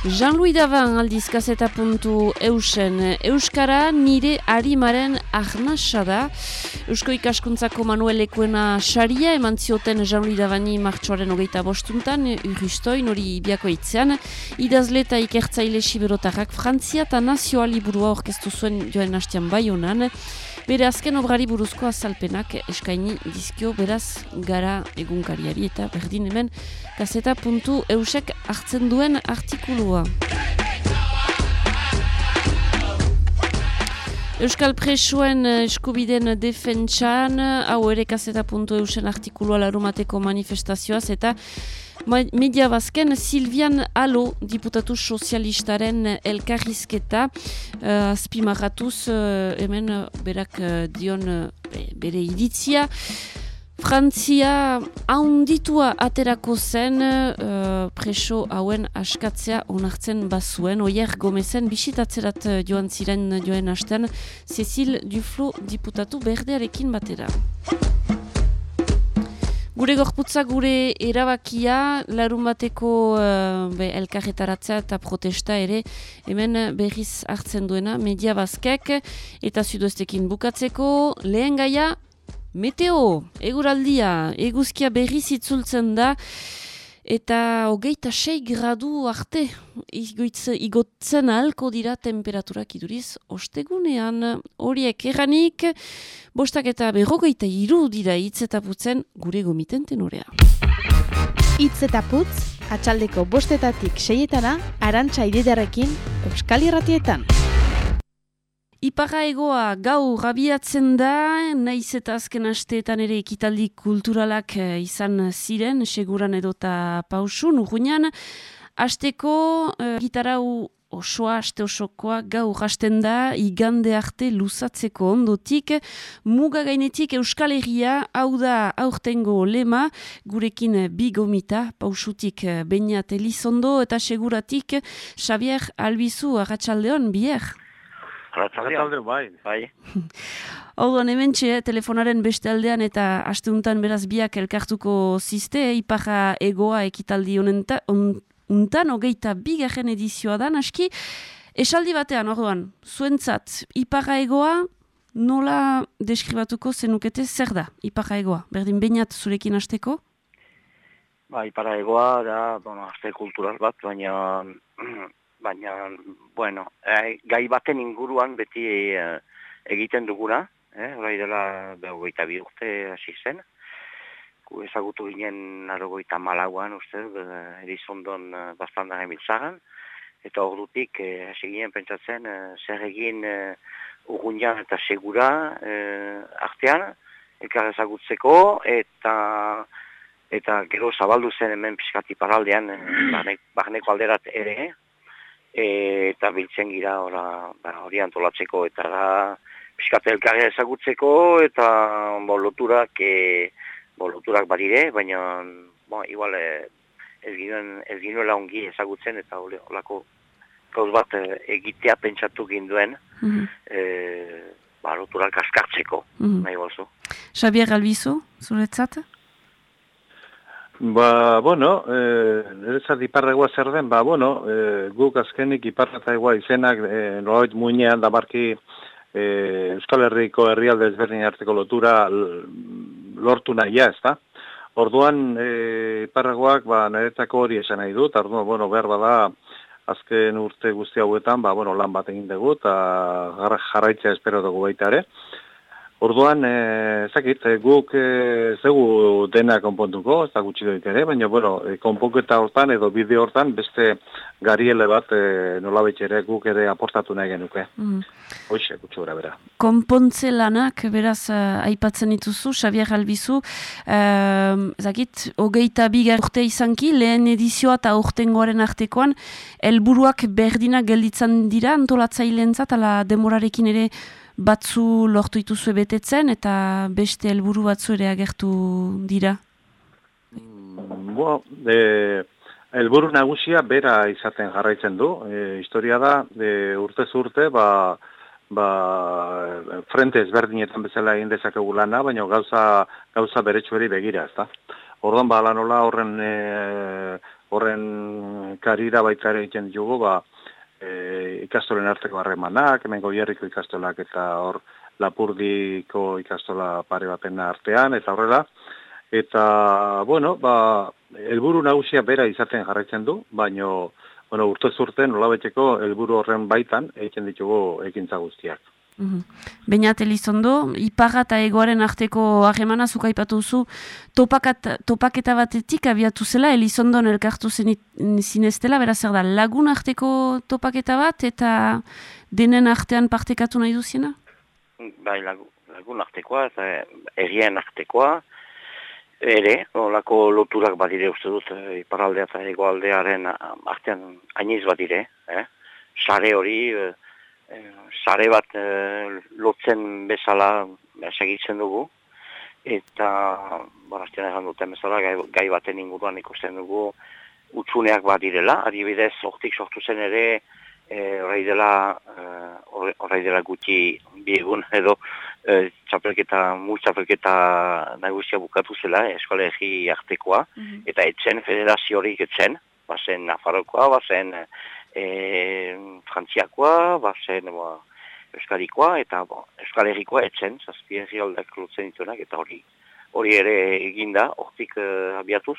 Jean-Louis Davan aldiz kaseta puntu eusen. Euskara nire harimaren ahnasa da. Eusko ikaskuntzako Manuel Ekuena saria eman zioten Jean-Louis Davani martxoaren hogeita bostuntan, urristoin hori biako itzean. Idazle eta ikertzaile siberotarrak Frantzia eta nazioa liburua orkestu zuen joen hastean bai honan. Bere azken obrari buruzko azalpenak eskaini dizkio beraz gara egunkariari eta berdin hemen kaseta puntu eusek hartzen duen artikulua. Euskal Presuen eskubiden defentsan, hau ere kaseta puntu eusen artikulua larumateko manifestazioaz eta Media bazken, Silvian Alo, diputatu sozialistaren elkarrizketa, uh, spimaratuz, uh, hemen berak uh, dion uh, bere iritzia. Frantzia haunditua aterako zen uh, preso hauen askatzea onartzen bazuen. Oier gomezen bisitatzerat joan ziren joen hasten, Cecil Duflo diputatu berdearekin batera. Gure gorputza gure erabakia larun bateko uh, elkarretaratzea eta protesta ere hemen berriz hartzen duena media bazkek eta zudoestekin bukatzeko. Lehen gaia meteo eguraldia eguzkia berriz itzultzen da eta hogeita sei gradu arte igotzen ahalko dira temperaturak iduriz ostegunean horiek erranik bostak eta berrogeita iru dira hitzetaputzen gure gomiten tenorea. Hitzetaputz, atxaldeko bostetatik seietana, arantxa ididarekin, Euskal Irratietan. Iparra egoa gau rabiatzen da, naiz eta azken asteetan ere ekitaldi kulturalak eh, izan ziren, seguran edota pausun, urruñan. Azteko uh, gitarau osoa, aste osokoa gau rasten da, igande arte luzatzeko ondotik. Muga gainetik Euskal Herria, hau da aurtengo lema, gurekin bigomita, pausutik eh, bainat elizondo, eta seguratik Xavier Albizu, agatxaldeon, bier. Arratzalde, bai. Bai. Orduan, hemen txe, telefonaren beste aldean eta asteuntan beraz biak elkartuko ziste, iparra egoa ekitaldi honenta, on, untan, hogeita bigarren edizioa da, aski, esaldi batean, orduan, zuentzat, iparra egoa, nola deskribatuko zenukete zer da, iparra egoa? Berdin, bainat zurekin hasteko? Ba, iparra egoa da, bueno, aste kultural bat, baina baina, bueno, e, gai baten inguruan beti e, egiten duguna, eh, orai dela behogeita bi urte hasi zen, gu ezagutu ginen arogoita malauan, uste, erizondon e, bastanda emiltzagan, eta hor dutik, hasi e, ginen pentsatzen, e, zer egin e, urgunjan eta segura e, artean, elkar ezagutzeko, eta eta gero zabaldu zen hemen piskati paraldean, barneko alderat ere, e, eta biltzen gira ba, hori antolatzeko eta da piskate elkarria ezagutzeko eta bo, loturak e, bo, loturak badire, baina bo, igual e, ez ginoen ez ginoela ongi ezagutzen eta holako gauz bat e, egitea pentsatu ginduen mm -hmm. e, ba, loturak askartzeko mm -hmm. nahi bozu. Xabier Albizu, zuretzat? Ba, bueno, e, niretzat iparregoa zer den, ba, bueno, e, guk azkenik iparratagoa izenak e, nolabait muinean dabarki e, Euskal Herriko herrialde ezberdin arteko lotura lortu nahia, ez da? Orduan, e, iparregoak, ba, niretzako hori esan nahi dut, orduan, bueno, behar bada, azken urte guzti hauetan, ba, bueno, lan bat egin dugu, eta jarraitzea espero dugu baita ere. Orduan, eh, ezakit, eh, guk eh, zegu dena konpontuko, ez da gutxi doik ere, baina, bueno, eh, konponketa hortan edo bideo hortan beste gariele bat eh, nolabait ere guk ere aportatu nahi genuke. Mm. Hoxe, gutxi gora bera. konpontze lanak, beraz, uh, aipatzen dituzu, Xavier Albizu, uh, zakit, hogeita bigar urte izanki, lehen edizioa eta urtengoaren artekoan, helburuak berdinak gelditzen dira, antolatzaileentzat ala demorarekin ere batzu lortu dituzue betetzen, eta beste helburu batzu ere agertu dira. Bo, e, elburu nagusia bera izaten jarraitzen du. E, historia da, e, urtez urte, ba, ba, frente ezberdinetan bezala egin dezakegu lana, baina gauza, gauza beretsueri begira, ezta. Orduan, ba, lanola horren, e, horren karira baita ere egiten ditugu, ba, e, ikastolen arteko harremanak, hemen goierriko ikastolak eta hor lapurdiko ikastola pare baten artean, eta horrela, eta, bueno, ba, helburu nagusia bera izaten jarraitzen du, baino, bueno, urte nolabeteko helburu horren baitan egiten ditugu ekintza guztiak. Mhm. Beñat Elizondo, iparra eta egoaren arteko harremana zuk aipatu duzu, topakat, topaketa batetik abiatu zela Elizondon elkartu zineztela, beraz zer da, lagun arteko topaketa bat eta denen artean partekatu nahi duziena? bai lagu, lagun artekoa eta errien artekoa ere, olako loturak badire uste dut eh, iparraldea eta egoaldearen ah, artean ainiz badire, eh? sare hori, eh, sare bat eh, lotzen bezala eh, segitzen dugu, eta baraztian egan duten bezala gai, gai baten inguruan ikusten dugu utzuneak badirela, adibidez, hortik sortu zen ere, e, orai dela, e, orai dela gutxi biegun edo e, txapelketa, mu txapelketa nagusia bukatu zela, eskola egi artekoa, eta etzen federaziorik etzen, bazen Nafarrokoa, bazen e, Frantziakoa, bazen ba, Euskarikoa, eta bo, Euskal Herrikoa etzen, zazpi herri aldak lotzen dituenak, eta hori hori ere eginda, hortik e, abiatuz.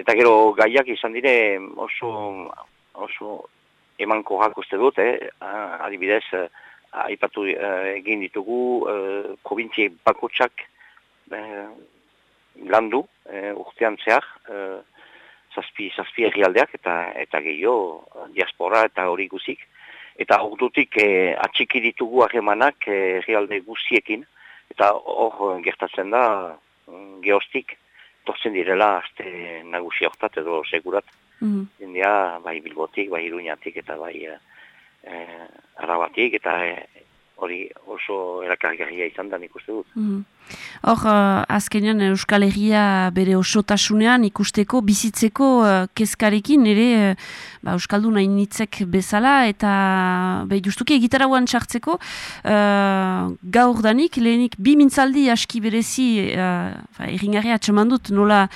Eta gero gaiak izan dire oso, oso emanko uste dut, eh? Ah, adibidez, eh, aipatu eh, egin ditugu eh, probintzie bakotsak eh, landu eh, urtean zehar, eh, zazpi, zazpi herrialdeak eta eta gehiago eh, diaspora eta hori guzik. Eta ordutik eh, atxiki ditugu harremanak eh, herrialde guziekin, eta hor eh, gertatzen da mm, geostik, tortzen direla aste nagusia hortat edo segurat. Mhm. Jendia, bai Bilbotik, bai Iruñatik eta bai eh, Arabatik eta eh, hori oso erakargarria izan da nik uste dut. Mhm. Hor, uh, azkenean Euskal Herria bere osotasunean ikusteko, bizitzeko uh, kezkarekin ere uh, ba, Euskaldun hainitzek bezala eta be, justuki egitarauan txartzeko uh, gaur danik, lehenik bi mintzaldi aski berezi uh, ba, erringarria atxeman dut nola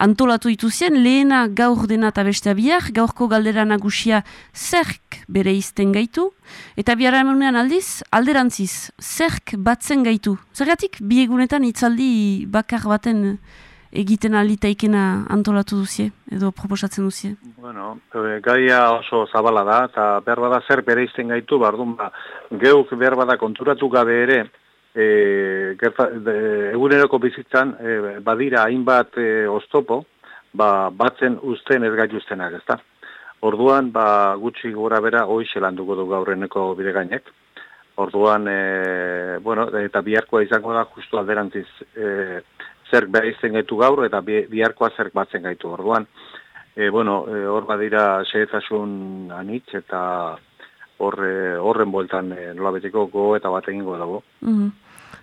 antolatu dituzien, lehena gaur dena eta bestea bihar, gaurko galdera nagusia zerk bere izten gaitu, eta biara emunean aldiz, alderantziz, zerk batzen gaitu. Zergatik, bi egunetan itzaldi bakar baten egiten alitaikena antolatu duzie, edo proposatzen duzie. Bueno, e, gaia oso zabala da, eta behar bada zer bere izten gaitu, bardun ba, geuk behar bada konturatu gabe ere, e, gerta, de, eguneroko bizitzan e, badira hainbat e, oztopo, ba, batzen usten ez gaituztenak, ezta? Orduan, ba, gutxi gora bera, hoxe landuko du gaurreneko bide gainek. Orduan, e, bueno, eta biharkoa izango da justu alderantziz e, zerk behar gaitu gaur, eta bi- biharkoa zerk batzen gaitu. Orduan, e, bueno, e, hor badira segetasun anitz, eta hor, e, horren bueltan e, nolabeteko go eta bat egingo dago. Mhm.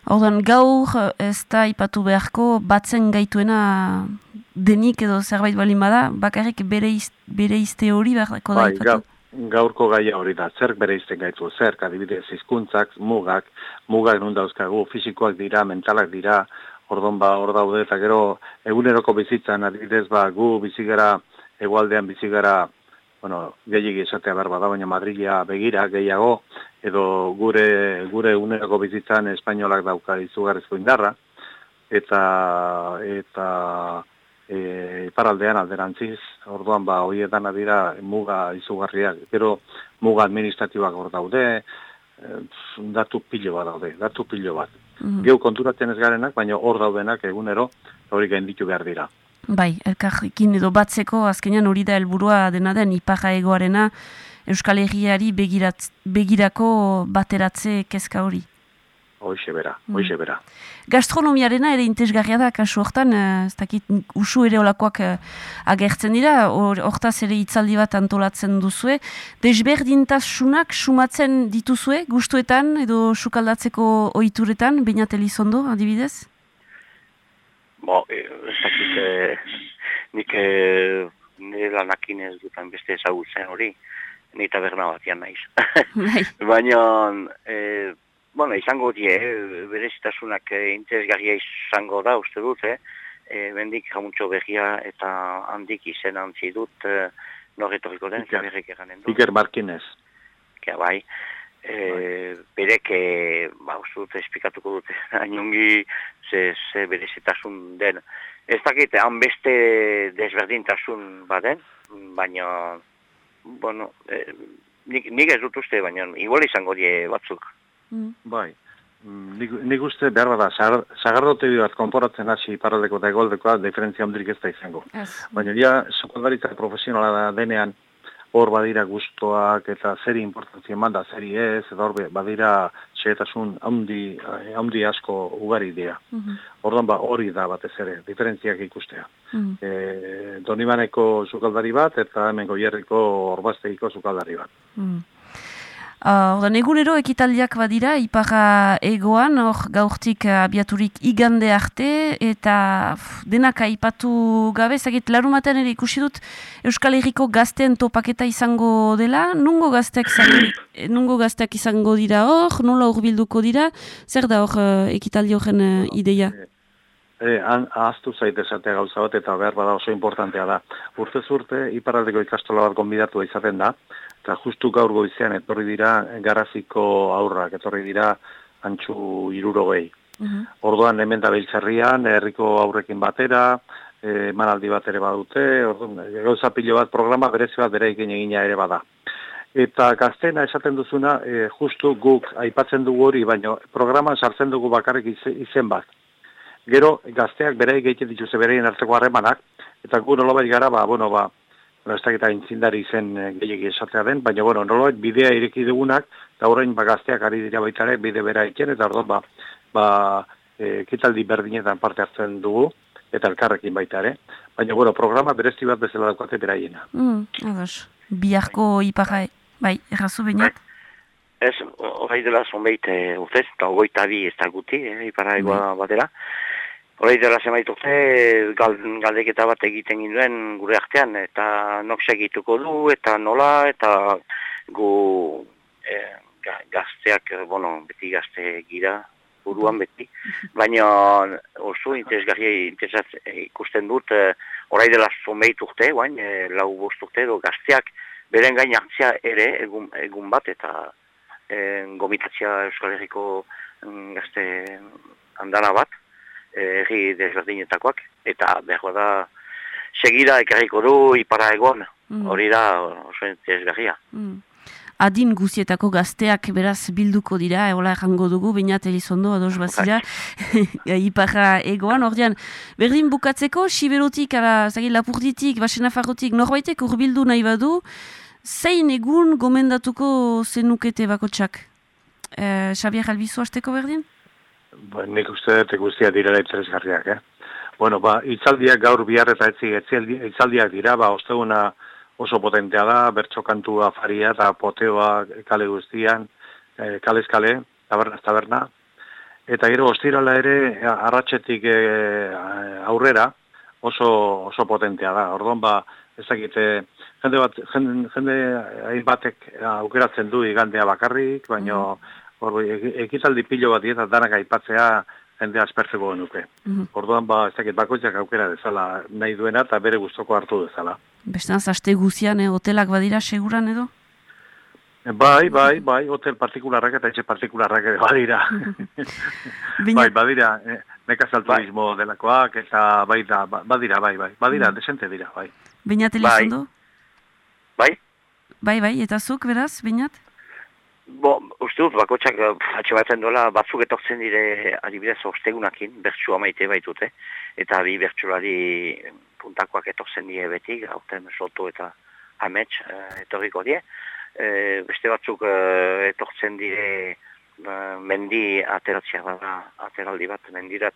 Ordan gaur eh, ez da ipatu beharko batzen gaituena denik edo zerbait balin bada, bakarrik bere, iz, bere izte hori beharko da Bai, ipatu. ga, gaurko gaia hori da, zerk bere izten gaitu, zerk adibidez hizkuntzak, mugak, mugak nun dauzkagu, fisikoak dira, mentalak dira, Ordon ba hor daude eta gero eguneroko bizitzan adibidez ba gu bizigara egualdean bizigara bueno, gehiagi esatea behar bada, baina Madrila begira gehiago, edo gure gure eguneroko bizitzan espainolak dauka izugarrizko indarra, eta eta e, iparaldean alderantziz, orduan ba, hoietan dira muga izugarriak, gero muga administratiboak hor daude, e, datu pilo bat daude, datu pilo bat. Mhm. Geu konturatzen ez garenak, baina hor daudenak egunero, hori gainditu behar dira. Bai, elkarrekin edo batzeko azkenean hori da helburua dena den iparra egoarena Euskal Herriari begiratz, begirako bateratze kezka hori. Hoixe bera, Mm. hoixe bera. Gastronomiarena ere intesgarria da, kasu hortan, eh, ez dakit, usu ere olakoak eh, agertzen dira, hor- hortaz ere hitzaldi bat antolatzen duzue. Desberdintasunak sumatzen dituzue, gustuetan edo sukaldatzeko ohituretan, bainat elizondo, adibidez? Bo, e, ez dakit, e, nik e, nire lanakin ez dutan beste ezagutzen hori, ni taberna batian naiz. Bai. Baina, e, bueno, izango die, e, berezitasunak e, interesgarria izango da, uste dut, eh? E, bendik jamuntxo berria eta handik izen antzi dut e, norretoriko den, Iker. berrek eranen du. Iker Markinez. Kea bai, e, berek, e, ba, uste dut, esplikatuko dute, ainongi ze, ze berezitasun den. Ez dakit, han beste desberdintasun baden, baina, bueno, e, nik, nik ez dut uste, baina igual izango die batzuk. Bai. Mm, Nik, nik uste behar bada, sagar- sagardote bat konporatzen hasi iparraldeko eta egoldekoa, diferentzia handirik ez da izango. Baina ja, sokaldaritza profesionala da denean, hor badira gustoak eta zeri importantzia eman da, zeri ez, eta hor badira xehetasun handi, eh, handi asko ugari dira. Orduan ba hori da batez ere, diferentziak ikustea. E, Donibaneko sukaldari bat eta hemen goierriko orbaztegiko sukaldari bat. Mm. Uh, Ordan egunero ekitaldiak badira, iparra egoan, hor gaurtik uh, abiaturik igande arte, eta pff, denak aipatu gabe, zagit larumatean ere ikusi dut Euskal Herriko gazteen topaketa izango dela, nungo gazteak izango, eh, nungo gazteak izango dira hor, nola hurbilduko dira, zer da hor uh, ekitaldi horren ideia? E, han, ahaztu zaite esatea gauza bat eta behar bada oso importantea da. Urtez urte, iparraldeko ikastola bat gonbidatu izaten da, eta justu gaur goizean etorri dira garaziko aurrak, etorri dira antxu irurogei. Orduan hemen da biltzerrian, herriko aurrekin batera, e, manaldi bat ere badute, orduan, gauza pilo bat programa berezi bat bere ikin egina ere bada. Eta gaztena esaten duzuna, e, justu guk aipatzen dugu hori, baina programan sartzen dugu bakarrik ize- izen bat. Gero gazteak bere egiten dituzte bereien arteko harremanak, eta gu nolabait gara, ba, bueno, ba, ez dakit aintzindari zen eh, gehiegi esatea den, baina, bueno, nolabait bidea ireki dugunak, eta orain ba, gazteak ari dira baita ere, bide bera iken, eta orduan, ba, ba, e, kitaldi berdinetan parte hartzen dugu, eta elkarrekin baita ere. Baina, bueno, programa berezti bat bezala daukate beraiena. Mm, ados. Biharko iparra, bai, errazu bainat? Ez, horrei dela zonbeit e, urtez, eta ogoita bi ez da guti, eh, ipara egoa batera. Horrei dela zenbait urte, gal, galdeketa bat egiten ginduen gure artean, eta nok segituko du, eta nola, eta gu e, ga, gazteak, eh, bueno, beti gazte gira, buruan beti, baina oso interesgarria interesat, ikusten dut, e, horrei dela zonbeit urte, guain, e, lau bost urte, edo gazteak, beren gain hartzia ere, egun, egun bat, eta e, gomitatzia Euskal Herriko mm, gazte andana bat, eh, herri desberdinetakoak, eta behar da segida ekarriko du ipara egon, Mm. hori da oso interesgarria. Mm. Adin guzietako gazteak beraz bilduko dira, egola errango dugu, bainat elizondo, ados bazira, iparra egoan, ordean, berdin bukatzeko, siberotik, ala, zagin, lapurditik, basenafarrotik, norbaitek urbildu nahi badu, zein egun gomendatuko zenukete bakotsak? Eh, Xabier Albizu hasteko berdin? Ba, nik uste dut guztiak direla interesgarriak, eh? Bueno, ba, itzaldiak gaur bihar eta etzi, itzaldiak dira, ba, osteguna oso potentea da, bertso kantua faria eta poteoa kale guztian, eh, kalez kale, tabernaz taberna. Eta gero, ostirala ere, arratxetik eh, aurrera, oso, oso potentea da. Orduan, ba, ez dakit, eh, jende bat, jende, jende hainbatek aukeratzen du igandea bakarrik, baina hor, ekitaldi pilo bat dieta danak aipatzea jende aspertzeko genuke. Mhm. Orduan, ba, ez dakit, bakoitzak aukera dezala nahi duena eta bere gustoko hartu dezala. Bestanaz, aste guzian, eh, hotelak badira seguran edo? Bai, bai, bai, hotel partikularrak eta etxe partikularrak ere badira. bai, badira, eh, nekazal turismo delakoak, eta bai da, ba- badira, bai, bai, badira, Mm. desente dira, bai. Beñat Bai. Elizondo? Bai? Bai, bai, eta zuk, beraz, Beñat? Bo, uste dut, bakotxak eh, atxe batzen dola, batzuk etortzen dire, adibidez, ostegunakin, bertsu maite baitute, eta bi bertsulari puntakoak etortzen dire beti, gauten soto eta amets eh, etorriko die. Eh, beste batzuk eh, etortzen dire eh, mendi ateratzea da, ateraldi bat, mendirat.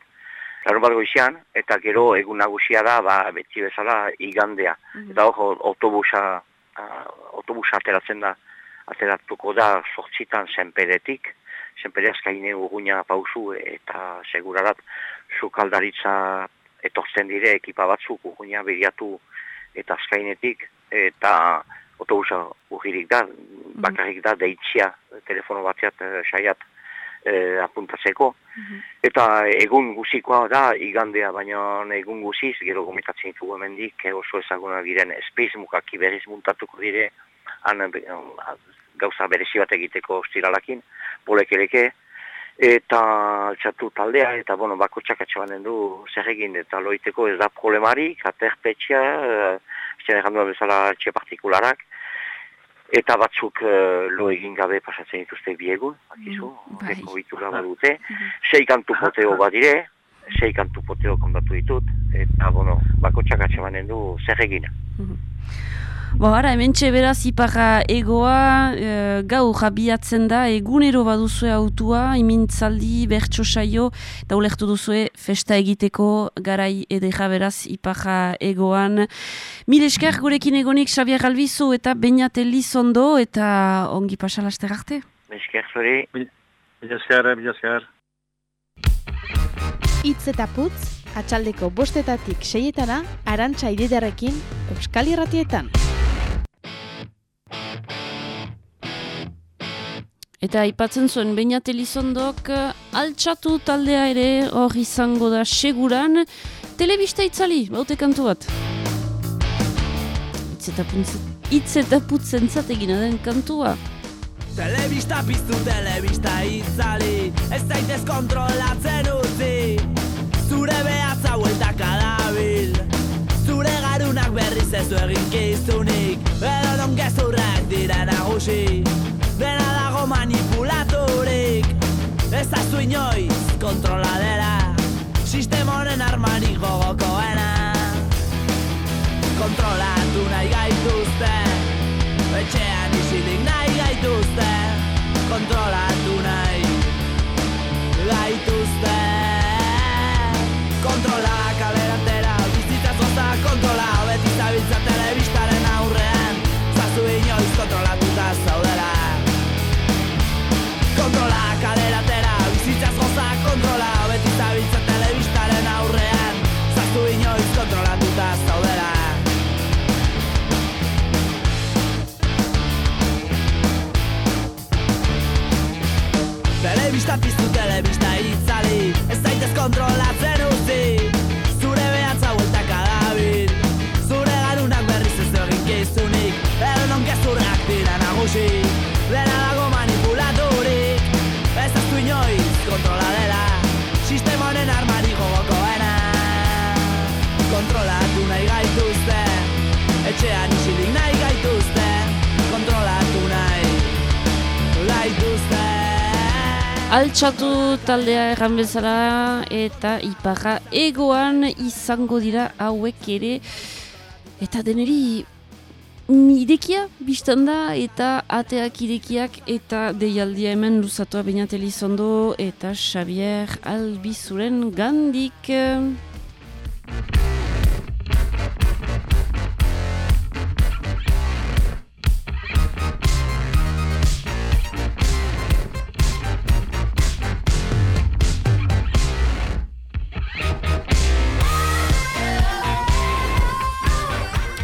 Larun bat goizian, eta gero egun nagusia da, ba, beti bezala igandea. Eta hor, autobusa, ah, autobusa ateratzen da, ateratuko da sortzitan senperetik, senpere azkaine urguina pausu eta segurarat sukaldaritza etortzen dire ekipa batzuk urguina biriatu eta azkainetik eta autobusa urgirik da, bakarrik da deitzia telefono batziat eh, saiat eh, apuntatzeko. Eta egun guzikoa da igandea, baina egun guziz, gero gomitatzen ditugu hemendik, eh, oso ezaguna diren space mukaki berriz muntatuko dire, han gauza berezi bat egiteko ostiralakin, bolekeleke, eta altxatu taldea, eta bueno, bako txakatxabanen du zer egin, eta loiteko ez da problemarik, aterpetxea, uh, egin duen bezala etxe partikularak, eta batzuk eh, lo egin gabe pasatzen dituzte biegun, bakizu, horreko bitura badute, sei kantu poteo badire, sei kantu poteo kondatu ditut, eta bueno, bako txakatxabanen du zer egin. Bo, ara, hemen beraz iparra egoa, e, gau jabiatzen da, egunero baduzue autua, imintzaldi, bertso saio, eta ulertu duzue festa egiteko garai edera beraz iparra egoan. Mil esker gurekin egonik Xabier Albizu eta Beñat Elizondo eta ongi pasalaster arte. Esker zuri. Bila esker, bila esker. Itz eta putz, atxaldeko bostetatik seietana, arantxa ididarekin, Euskal Irratietan. Eta aipatzen zuen Beñat Elizondok eh, altxatu taldea ere hor izango da seguran. Telebista itzali, baute kantu bat. Itz eta puntz- Itz eta putzentzat egina den kantua. Telebista piztu, telebista itzali Ez zaitez kontrolatzen utzi Zure behatza ez du egin kizunik Edo non gezurrak dira nagusi Dena dago manipulaturik. Ez azu inoiz kontroladera Sistema honen armarik gogokoena. Kontrolatu nahi gaituzte Etxean isilik nahi gaituzte. Kontrolatu nahi gaituzte. Kontrola Telebista piztu, telebista itzali Altxatu taldea erran bezala eta iparra egoan izango dira hauek ere eta deneri irekia biztan da eta ateak irekiak eta deialdia hemen luzatua Beñat Elizondo eta Xavier Albizuren gandik.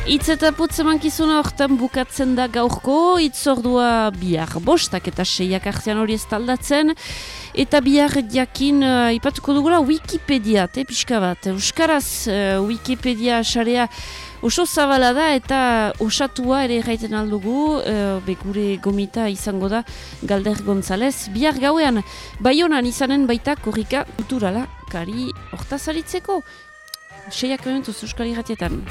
Itz eta putz emankizuna hortan bukatzen da gaurko, itzordua bihar bostak eta seiak artean hori ez taldatzen, eta bihar jakin uh, ipatuko dugula Wikipedia, te pixka bat. Euskaraz uh, Wikipedia sarea oso zabala da eta osatua ere gaiten aldugu, uh, begure gomita izango da Galder González. Bihar gauean, baionan izanen baita korrika kulturala, kari hortazaritzeko. Seiak mementuz Euskal Iratietan.